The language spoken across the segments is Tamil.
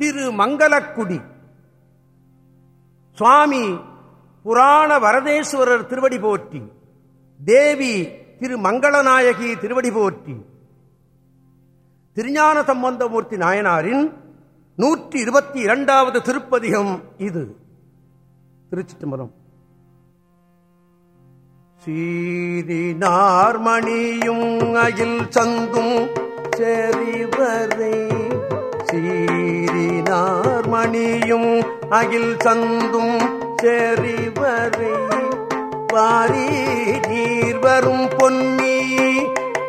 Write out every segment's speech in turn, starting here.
திரு மங்களக்குடி சுவாமி புராண வரதேஸ்வரர் திருவடி போற்றி. தேவி திரு மங்களநாயகி திருவடி போற்றி. திருஞான சம்பந்தமூர்த்தி நாயனாரின் நூற்றி இருபத்தி இரண்டாவது திருப்பதிகம் இது. திருச்சிட்டம்பரம் சீரினார்மணியும் அகில் சங்கும் செறிவரை சீரினார் மணியும் அகில் சந்தும் செறிவரை. வாரி நீர் வரும் பொன்னி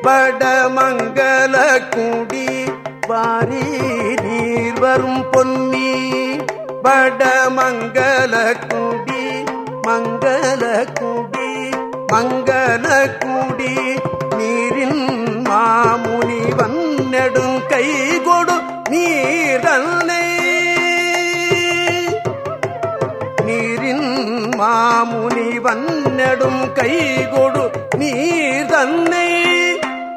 வடமங்கல குடி. வாரி நீர் வரும் பொன்னி வடமங்கல குடி. மங்கள குடி மங்கள குடி. நீரின் மாமுனி வன்னெடும் கை கொடு நீரன்னை நீரின் மாமுனி வன்னெடும் கைகொடு நீர் தன்னை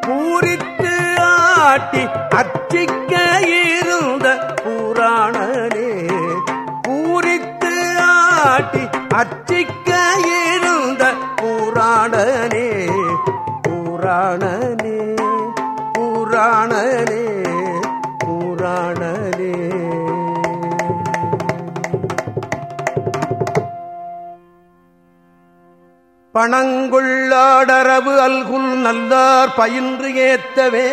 பூரித்து ஆட்டி அச்சிக்க இருந்த புராணனே. பூரித்து ஆட்டி அச்சிக்க இருந்த புராணனே. புராணனே புராணனே. பணங்குள்ளாடரவு அல்குல் நல்லார் பயின்று ஏத்தவே.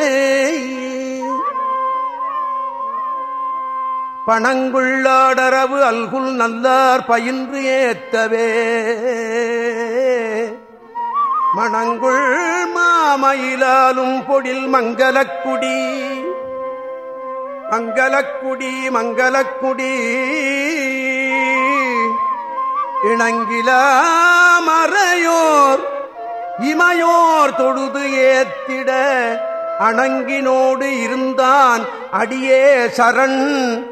பணங்குள்ளாடரவு அல்குல் நல்லார் பயின்று ஏத்தவே. மணங்குள் மாமயிலாலும் பொடில் மங்களக்குடி. மங்களக்குடி மங்களக்குடி இணங்கிலாமறையோர் இமையோர் தொழுது ஏத்திட அணங்கினோடு இருந்தான் அடியே சரண்.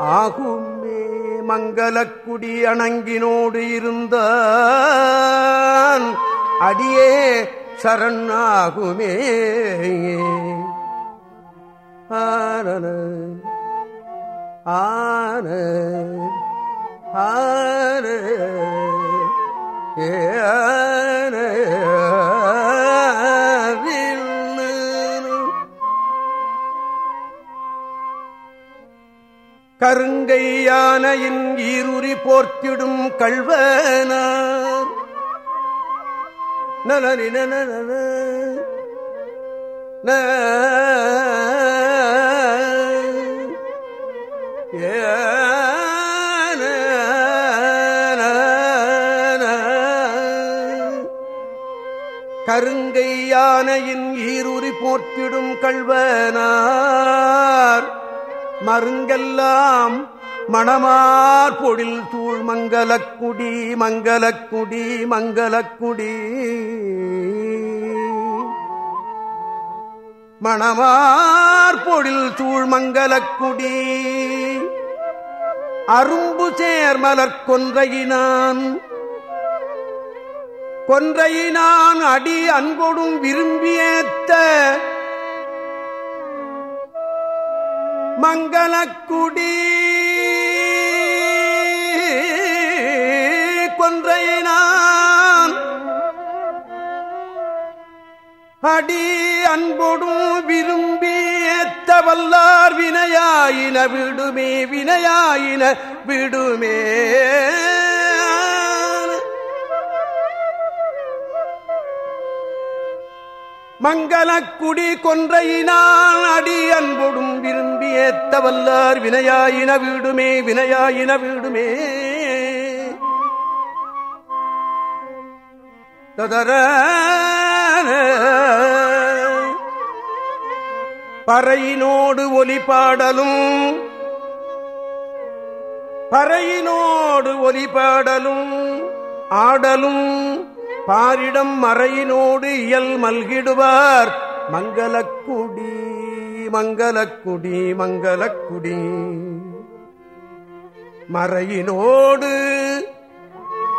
ஆகுமே மங்களக்குடி அணங்கினோடு இருந்தான் அடியே சரண் ஆகுமே. ஆன ஆன கருங்கை யானையின் ஈருரி போர்த்திடும் கள்வனார். நலனி. யானையின் ஈருறி போற்றிடும் கள்வனார். மருங்கெல்லாம் மணமார் பொழில் தூள் மங்களக்குடி மங்களக்குடி மங்களக்குடி. மணமார் பொழில் தூள் மங்களக்குடி. அரும்பு சேர்மலர் கொன்றையினான் கொன்றையினான் அடி அன்பொடும் விரும்பியேத்த மங்களக்குடி. கொன்றையினான் அடி அன்பொடும் விரும்பி ஏத்த வல்லார் வினையாயின விடுமே வினையாயின விடுமே. மங்களக்குடி கொன்றையினான் அடி அன்பொடும் விரும்பி ஏத்த வல்லார் வினையாயின வீடுமே வினையாயின வீடுமே. ததர பறையினோடு ஒலி பாடலும் பறையினோடு ஒலி பாடலும் ஆடலும் பாரிடம் மறையினோடு இயல் மல்கிடுவார். மங்களக்குடி மங்களக்குடி மங்களக்குடி. மறையினோடு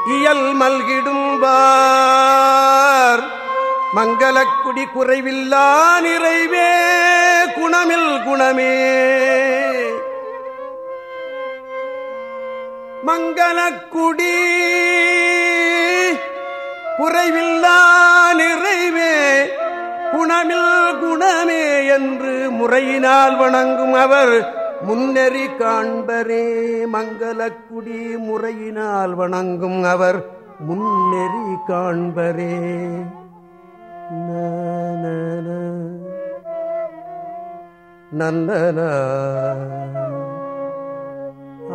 இயல் மல்கிடும்பார். மங்களக்குடி குறைவில்லா நிறைவே குணமில் குணமே. மங்களக்குடி குறைவில்லா நிறைவே குணமில் குணமே என்று முறையினால் வணங்கும் அவர் முன்னெறி காண்பரே மங்களக்குடி முறையினால் வணங்கும் அவர் முன்னெறி காண்பரே. நந்தன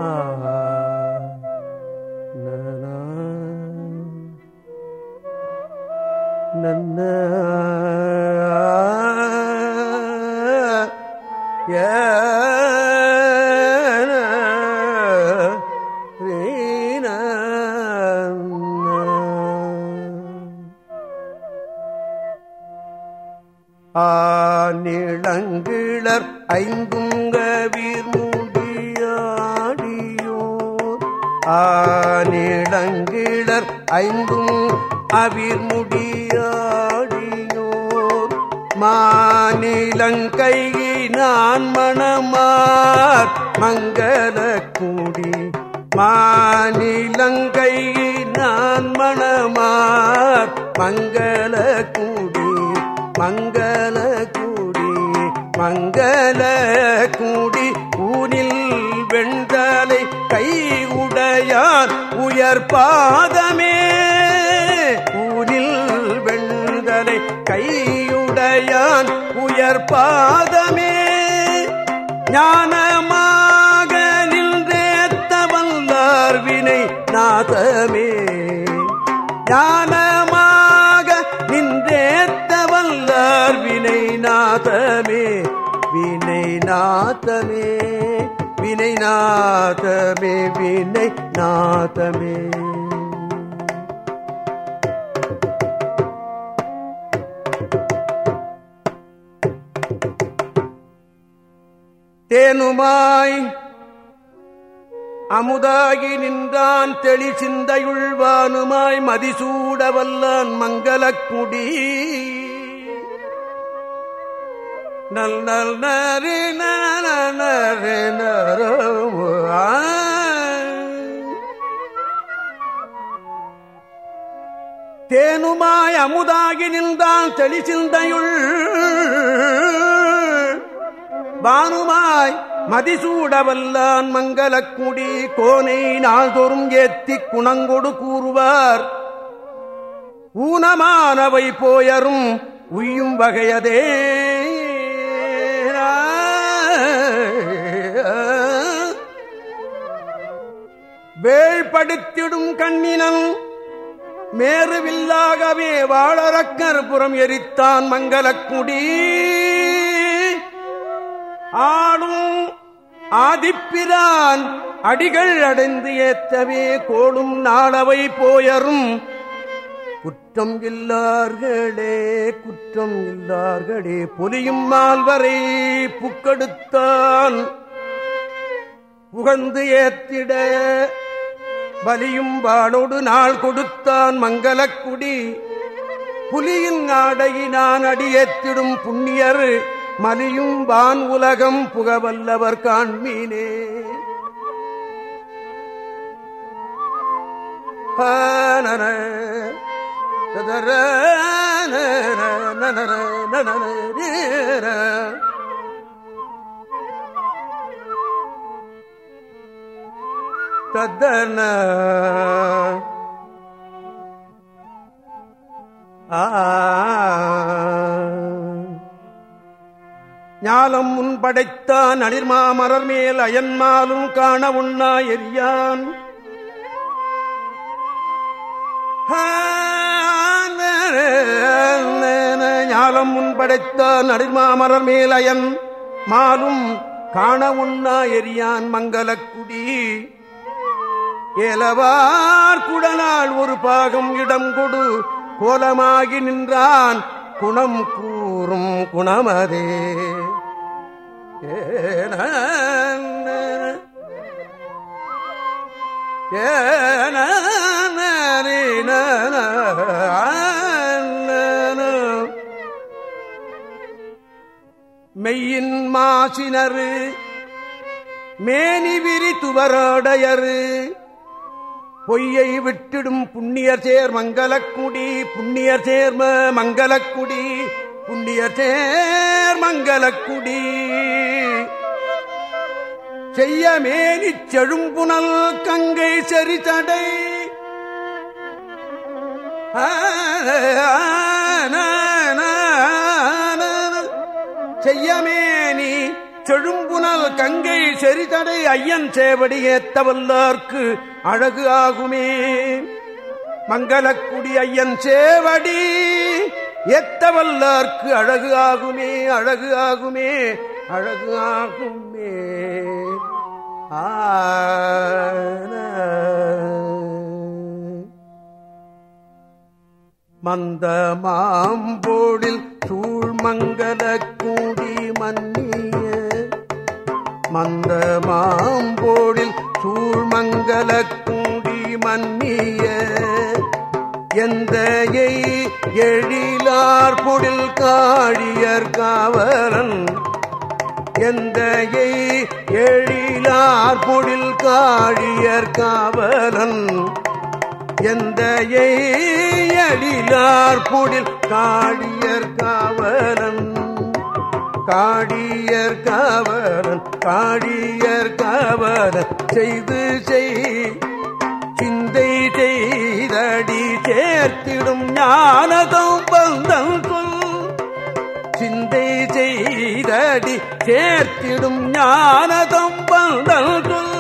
ஆ. நன்ன ஆனிடங்கிழர் ஆநிளங்கிளர் ஐந்தும் அவிர்முடியாடியோர் மாநிலங்கை நான் மணமார் மங்கள கூடி. மாநிலங்கை நான் மணமார் மங்கள கூடி. மங்கள கூடி மங்கள கூடி. ஊனில் வெண்தலை கை உயர் பாதமே ஊனில் வெண்தலை கையுடையான் உயர் பாதமே. ஞானமாக நின்றேத்த வந்தார் வினை நாதமே. ஞானமாக நின்றேத்த வந்தார் வினை நாதமே வினை நாதமே. வினை நாதமே வினை நாதமே. தேனுமாய் அமுதாகி நின்றான் தெளி சிந்தையுள்வானுமாய் மதிசூடவல்லான் மங்களக்குடி. நல் நல் நரி நரி தேனுமாய் அமுதாகி நின்றான் தெளி சிந்தையுள் பானுமாய் மதிசூடவல்லான் மங்களக்குடி கோனை நாள்தோறும் ஏத்தி குணங்கொடு கூறுவார். ஊனமானவை போயரும் உய்யும் வகையதே. வேழ்படுத்திடும் கண்ணினம் மேருவில்லாகவே வாழறக்கர் புறம் எரித்தான் மங்களக்குடி. ஆளும் ஆதிப்பிரான் அடிகள் அடைந்து ஏத்தவே கோடும் நாளவை போயரும். குற்றம் இல்லார்களே குற்றம் இல்லார்களே பொலியும் மால்வரை புக்கெடுத்தான். புகழ்ந்து ஏத்திட பலியும் வாளோடு நாள் கொடுத்தான் மங்களக்குடி புலியின் ஆடையினான் அடியேத்திடும் புண்ணியர் மலியும் வான் உலகம் புகவல்லவர் காண்மீனே நன நன நன ததன. ஞாலம் முன் படைத்தான் அனிர்மாமரர் மேல் அயன்மாலும் காண உண்ணா எரியான். ஞாலம் முன் படைத்தான் அனிர்மாமரர் மேல் அயன் மாலும் காண உண்ணா எரியான் மங்களக்குடி. ஏலவார் குடனால் ஒரு பாகம் இடம் கொடு. கோலமாகி நின்றான் குணம் கூறும் குணமதே. ஏன ஏன மெய்யின் மாசினரு மேனி விரி துவரோடையரு. பொய்யை விட்டிடும் புண்ணியர் சேர் மங்களக்குடி புண்ணியர் சேர்ம மங்களக்குடி புண்ணியர் சேர் மங்களக்குடி. செய்ய மேனி செழும்புணல் கங்கை செறிதடை செய்யமேனி செழும்புனல் கங்கை செறிதடை ஐயன் சேவடி ஏத்தவல்லார்க்கு அழகு ஆகுமே. மங்களக்குடி ஐயன் சேவடி ஏத்தவல்லார்க்கு அழகு ஆகுமே அழகு ஆகுமே அழகு ஆகுமே. மந்த மாம்போடில் சூழ்மங்கல கூடி மன்னி மந்த மாம்போடில் சூழ்மங்கல கூடி மன்னிய எந்த எழிலார் பொடில் காழியர் காவலன். எந்த எழிலார் பொடில் காழியர் காவலன். எந்த எழிலார் பொடில் காழியர் காவலன். காடியர் காவலன் காடியர் காவலன் செய்து செய். சிந்தை செய்தடி சேர்த்திடும் ஞானதம் பந்தம் சொல் சிந்தை செய்தடி சேர்த்திடும் ஞானதம் பந்தம் சொல்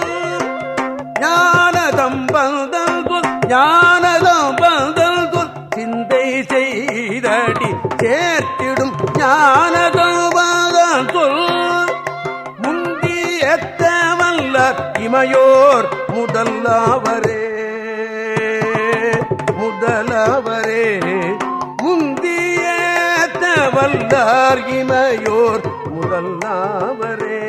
ஞானதம் பந்தம் சொல் ஞானதம் பந்தம் சொல் சிந்தை செய்தடி சேர்த்திடும் ஞானதம் இமையோர் முதல்லவரே முதலவரே. முந்தியேத்த வல்லார் இமையோர் முதல்லாவரே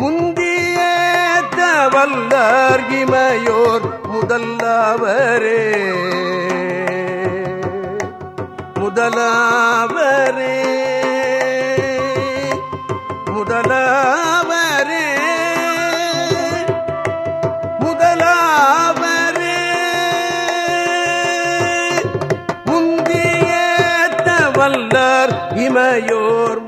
முந்தியேத்த வல்லார் இமையோர் முதல்லாவரே முதலாவரே முதலா இமையோர்